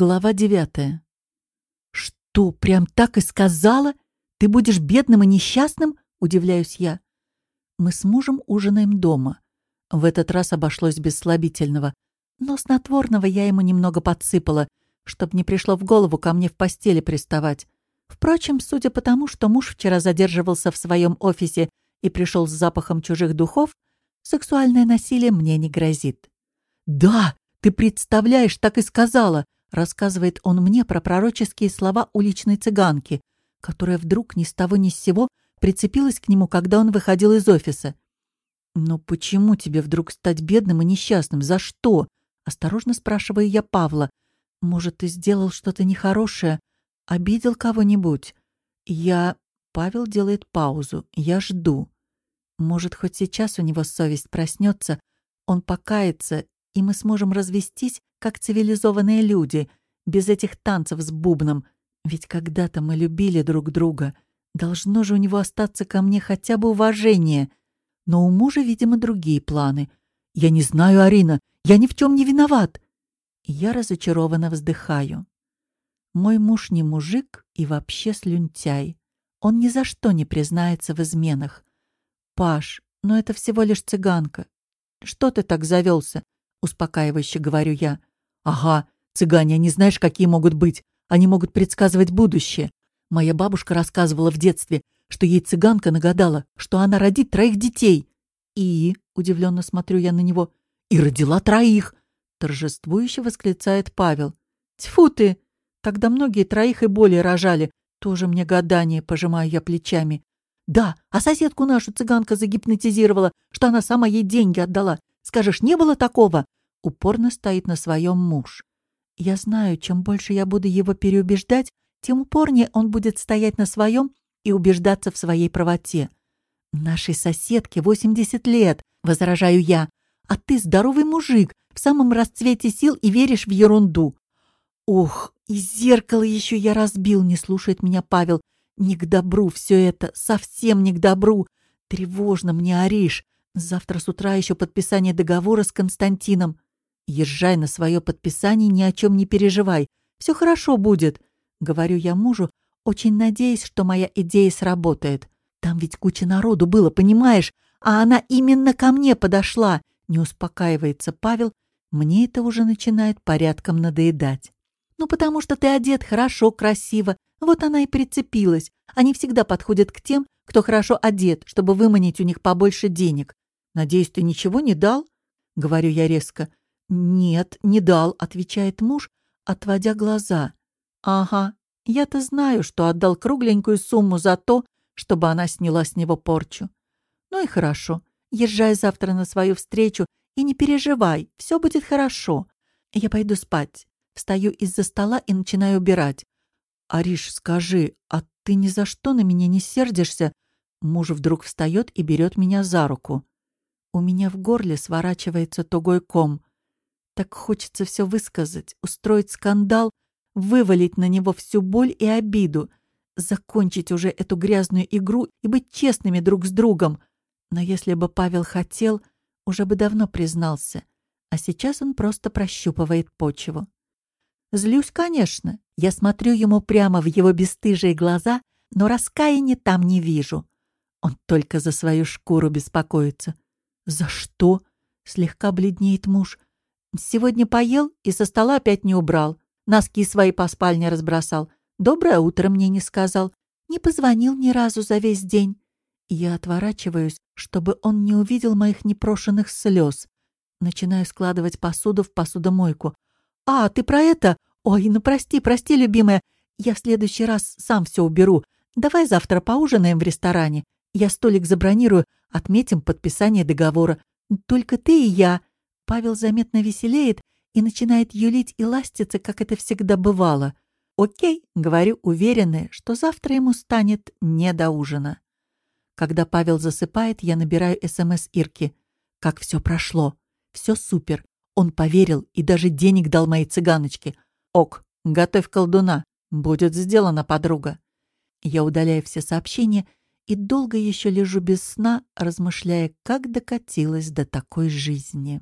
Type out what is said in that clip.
Глава девятая. «Что, прям так и сказала? Ты будешь бедным и несчастным?» — удивляюсь я. Мы с мужем ужинаем дома. В этот раз обошлось без слабительного. Но снотворного я ему немного подсыпала, чтобы не пришло в голову ко мне в постели приставать. Впрочем, судя по тому, что муж вчера задерживался в своем офисе и пришел с запахом чужих духов, сексуальное насилие мне не грозит. «Да, ты представляешь, так и сказала!» Рассказывает он мне про пророческие слова уличной цыганки, которая вдруг ни с того ни с сего прицепилась к нему, когда он выходил из офиса. «Но почему тебе вдруг стать бедным и несчастным? За что?» Осторожно спрашиваю я Павла. «Может, ты сделал что-то нехорошее? Обидел кого-нибудь?» «Я...» Павел делает паузу. «Я жду. Может, хоть сейчас у него совесть проснется, он покается, и мы сможем развестись, как цивилизованные люди, без этих танцев с бубном. Ведь когда-то мы любили друг друга. Должно же у него остаться ко мне хотя бы уважение. Но у мужа, видимо, другие планы. Я не знаю, Арина, я ни в чем не виноват. я разочарованно вздыхаю. Мой муж не мужик и вообще слюнтяй. Он ни за что не признается в изменах. Паш, но это всего лишь цыганка. Что ты так завелся? Успокаивающе говорю я. Ага, цыгане, не знаешь, какие могут быть. Они могут предсказывать будущее. Моя бабушка рассказывала в детстве, что ей цыганка нагадала, что она родит троих детей. И, удивленно смотрю я на него, и родила троих, торжествующе восклицает Павел. Тьфу ты! Тогда многие троих и более рожали. Тоже мне гадание, пожимаю я плечами. Да, а соседку нашу цыганка загипнотизировала, что она сама ей деньги отдала. Скажешь, не было такого? Упорно стоит на своем муж. Я знаю, чем больше я буду его переубеждать, тем упорнее он будет стоять на своем и убеждаться в своей правоте. «Нашей соседке 80 лет», — возражаю я, «а ты здоровый мужик, в самом расцвете сил и веришь в ерунду». «Ох, и зеркало еще я разбил», — не слушает меня Павел. «Не к добру все это, совсем не к добру. Тревожно мне, Ариш. Завтра с утра еще подписание договора с Константином. Езжай на свое подписание, ни о чем не переживай. Все хорошо будет, — говорю я мужу, очень надеясь, что моя идея сработает. Там ведь куча народу было, понимаешь? А она именно ко мне подошла. Не успокаивается Павел. Мне это уже начинает порядком надоедать. Ну, потому что ты одет хорошо, красиво. Вот она и прицепилась. Они всегда подходят к тем, кто хорошо одет, чтобы выманить у них побольше денег. Надеюсь, ты ничего не дал? Говорю я резко. «Нет, не дал», — отвечает муж, отводя глаза. «Ага, я-то знаю, что отдал кругленькую сумму за то, чтобы она сняла с него порчу. Ну и хорошо. Езжай завтра на свою встречу и не переживай, все будет хорошо. Я пойду спать. Встаю из-за стола и начинаю убирать. «Ариш, скажи, а ты ни за что на меня не сердишься?» Муж вдруг встает и берет меня за руку. У меня в горле сворачивается тугой ком. Так хочется все высказать, устроить скандал, вывалить на него всю боль и обиду, закончить уже эту грязную игру и быть честными друг с другом. Но если бы Павел хотел, уже бы давно признался. А сейчас он просто прощупывает почву. Злюсь, конечно. Я смотрю ему прямо в его бесстыжие глаза, но раскаяния там не вижу. Он только за свою шкуру беспокоится. «За что?» — слегка бледнеет муж. Сегодня поел и со стола опять не убрал. Носки свои по спальне разбросал. Доброе утро мне не сказал. Не позвонил ни разу за весь день. Я отворачиваюсь, чтобы он не увидел моих непрошенных слез. Начинаю складывать посуду в посудомойку. «А, ты про это? Ой, ну прости, прости, любимая. Я в следующий раз сам все уберу. Давай завтра поужинаем в ресторане. Я столик забронирую, отметим подписание договора. Только ты и я. Павел заметно веселеет и начинает юлить и ластиться, как это всегда бывало. «Окей», — говорю, уверенная, что завтра ему станет не до ужина. Когда Павел засыпает, я набираю СМС Ирке. Как все прошло. Все супер. Он поверил и даже денег дал моей цыганочке. Ок, готовь колдуна. Будет сделано, подруга. Я удаляю все сообщения и долго еще лежу без сна, размышляя, как докатилась до такой жизни.